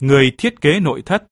người thiết kế nội thất.